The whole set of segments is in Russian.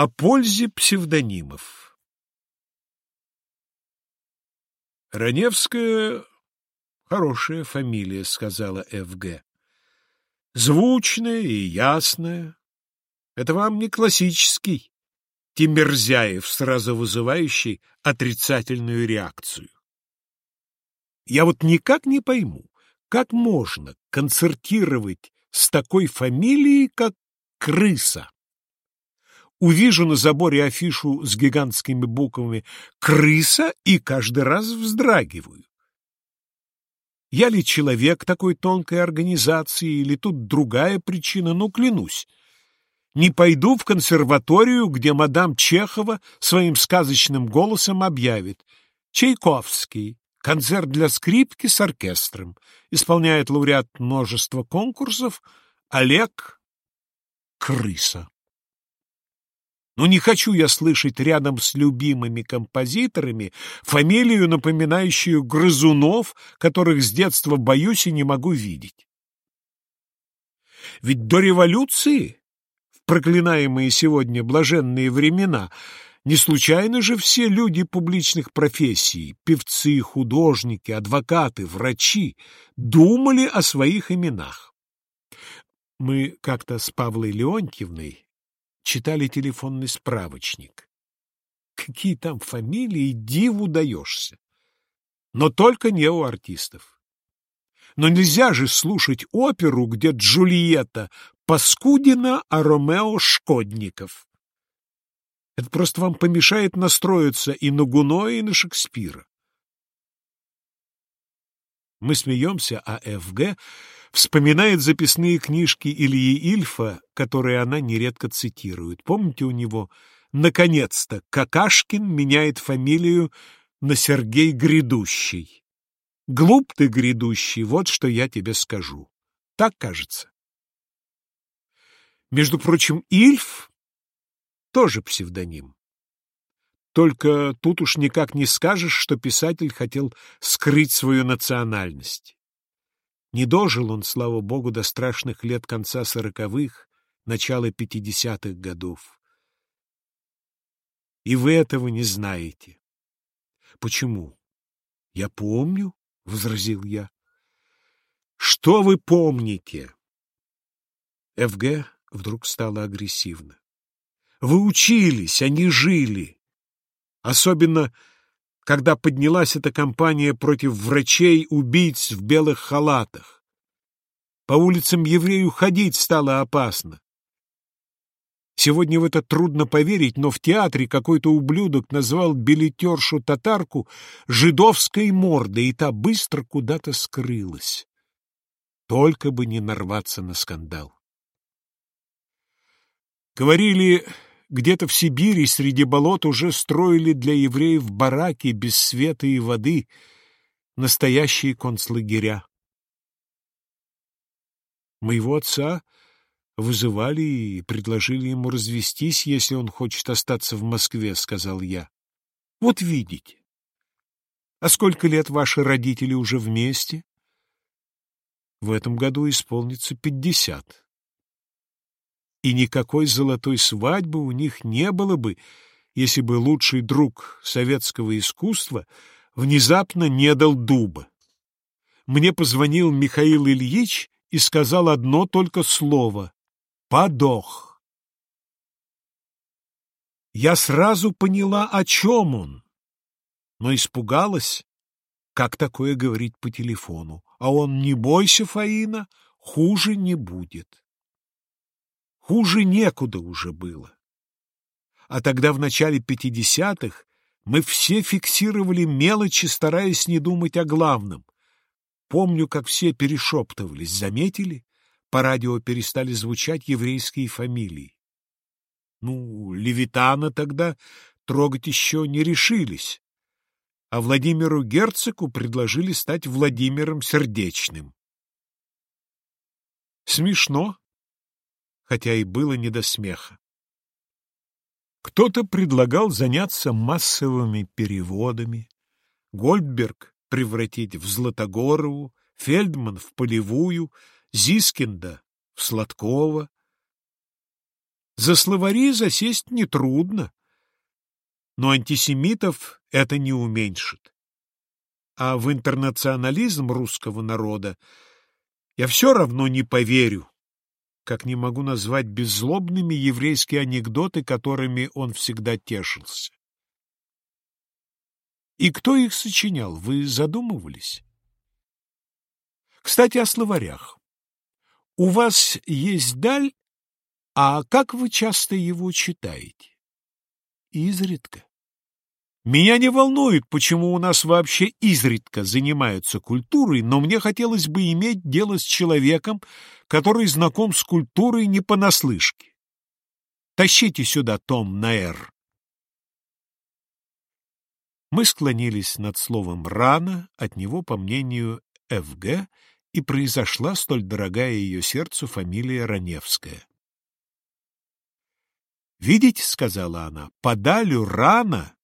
О пользе псевдонимов Раневская — хорошая фамилия, — сказала Ф.Г. Звучная и ясная. Это вам не классический Тимирзяев, сразу вызывающий отрицательную реакцию. Я вот никак не пойму, как можно концертировать с такой фамилией, как Крыса? Увижу на заборе афишу с гигантскими буквами «Крыса» и каждый раз вздрагиваю. Я ли человек такой тонкой организации, или тут другая причина, ну, клянусь. Не пойду в консерваторию, где мадам Чехова своим сказочным голосом объявит «Чайковский, концерт для скрипки с оркестром, исполняет лауреат множества конкурсов Олег Крыса». Но не хочу я слышать рядом с любимыми композиторами фамилию, напоминающую грызунов, которых с детства боюсь и не могу видеть. Ведь до революции, в проклинаемые сегодня блаженные времена, не случайно же все люди публичных профессий, певцы, художники, адвокаты, врачи, думали о своих именах. Мы как-то с Павлой Леонтьевной читали телефонный справочник. Какие там фамилии, диву даешься. Но только не у артистов. Но нельзя же слушать оперу, где Джульетта Паскудина, а Ромео Шкодников. Это просто вам помешает настроиться и на Гуно, и на Шекспира. Мы смеемся, а ФГ вспоминает записные книжки Ильи Ильфа, которые она нередко цитирует. Помните у него «Наконец-то Какашкин меняет фамилию на Сергей Грядущий». «Глуп ты, грядущий, вот что я тебе скажу». Так кажется. Между прочим, Ильф тоже псевдоним. Только тут уж никак не скажешь, что писатель хотел скрыть свою национальность. Не дожил он, слава богу, до страшных лет конца сороковых, начала пятидесятых годов. И вы этого не знаете. Почему? Я помню, — возразил я. Что вы помните? ФГ вдруг стала агрессивно. Вы учились, они а жили. Особенно когда поднялась эта кампания против врачей-убийц в белых халатах. По улицам еврею ходить стало опасно. Сегодня в это трудно поверить, но в театре какой-то ублюдок назвал билетершу-татарку жидовской мордой, и та быстро куда-то скрылась. Только бы не нарваться на скандал. Говорили, где-то в Сибири среди болот уже строили для евреев бараки без света и воды, настоящие концлагеря. Моего отца вызывали и предложили ему развестись, если он хочет остаться в Москве, — сказал я. Вот видите. А сколько лет ваши родители уже вместе? В этом году исполнится пятьдесят и никакой золотой свадьбы у них не было бы, если бы лучший друг советского искусства внезапно не дал дуба. Мне позвонил Михаил Ильич и сказал одно только слово — «подох». Я сразу поняла, о чем он, но испугалась, как такое говорить по телефону. А он, не бойся, Фаина, хуже не будет. Хуже некуда уже было. А тогда в начале пятидесятых мы все фиксировали мелочи, стараясь не думать о главном. Помню, как все перешептывались, заметили? По радио перестали звучать еврейские фамилии. Ну, Левитана тогда трогать еще не решились, а Владимиру Герцогу предложили стать Владимиром Сердечным. Смешно, хотя и было не до смеха. Кто-то предлагал заняться массовыми переводами, Гольдберг превратить в Златогорову, Фельдман в Полевую, Зискинда в Сладкова. За словари засесть нетрудно, но антисемитов это не уменьшит. А в интернационализм русского народа я все равно не поверю, как не могу назвать беззлобными еврейские анекдоты, которыми он всегда тешился. И кто их сочинял, вы задумывались? Кстати, о словарях. У вас есть даль, а как вы часто его читаете? Изредка. Меня не волнует, почему у нас вообще изредка занимаются культурой, но мне хотелось бы иметь дело с человеком, который знаком с культурой не понаслышке. Тащите сюда том Наэр. Мы склонились над словом «рано», от него, по мнению Ф.Г., и произошла столь дорогая ее сердцу фамилия Раневская. «Видите, — сказала она, — подалю рано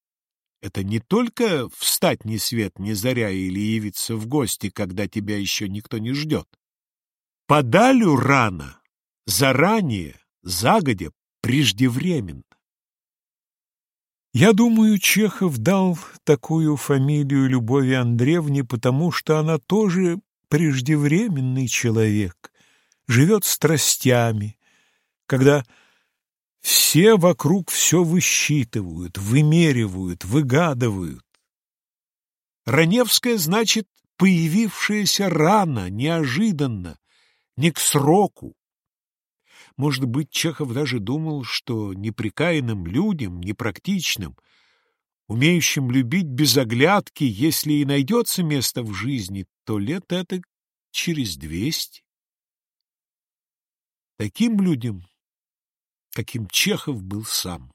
это не только встать ни свет ни заря или явиться в гости, когда тебя еще никто не ждет. Подалю рано, заранее, загодя, преждевременно. Я думаю, Чехов дал такую фамилию Любови Андреевне, потому что она тоже преждевременный человек, живет страстями, когда все вокруг все высчитывают, вымеривают, выгадывают. Раневская значит появившаяся рано, неожиданно, не к сроку. Может быть, Чехов даже думал, что неприкаянным людям, непрактичным, умеющим любить без оглядки, если и найдется место в жизни, то лет это через двести. Таким людям каким Чехов был сам.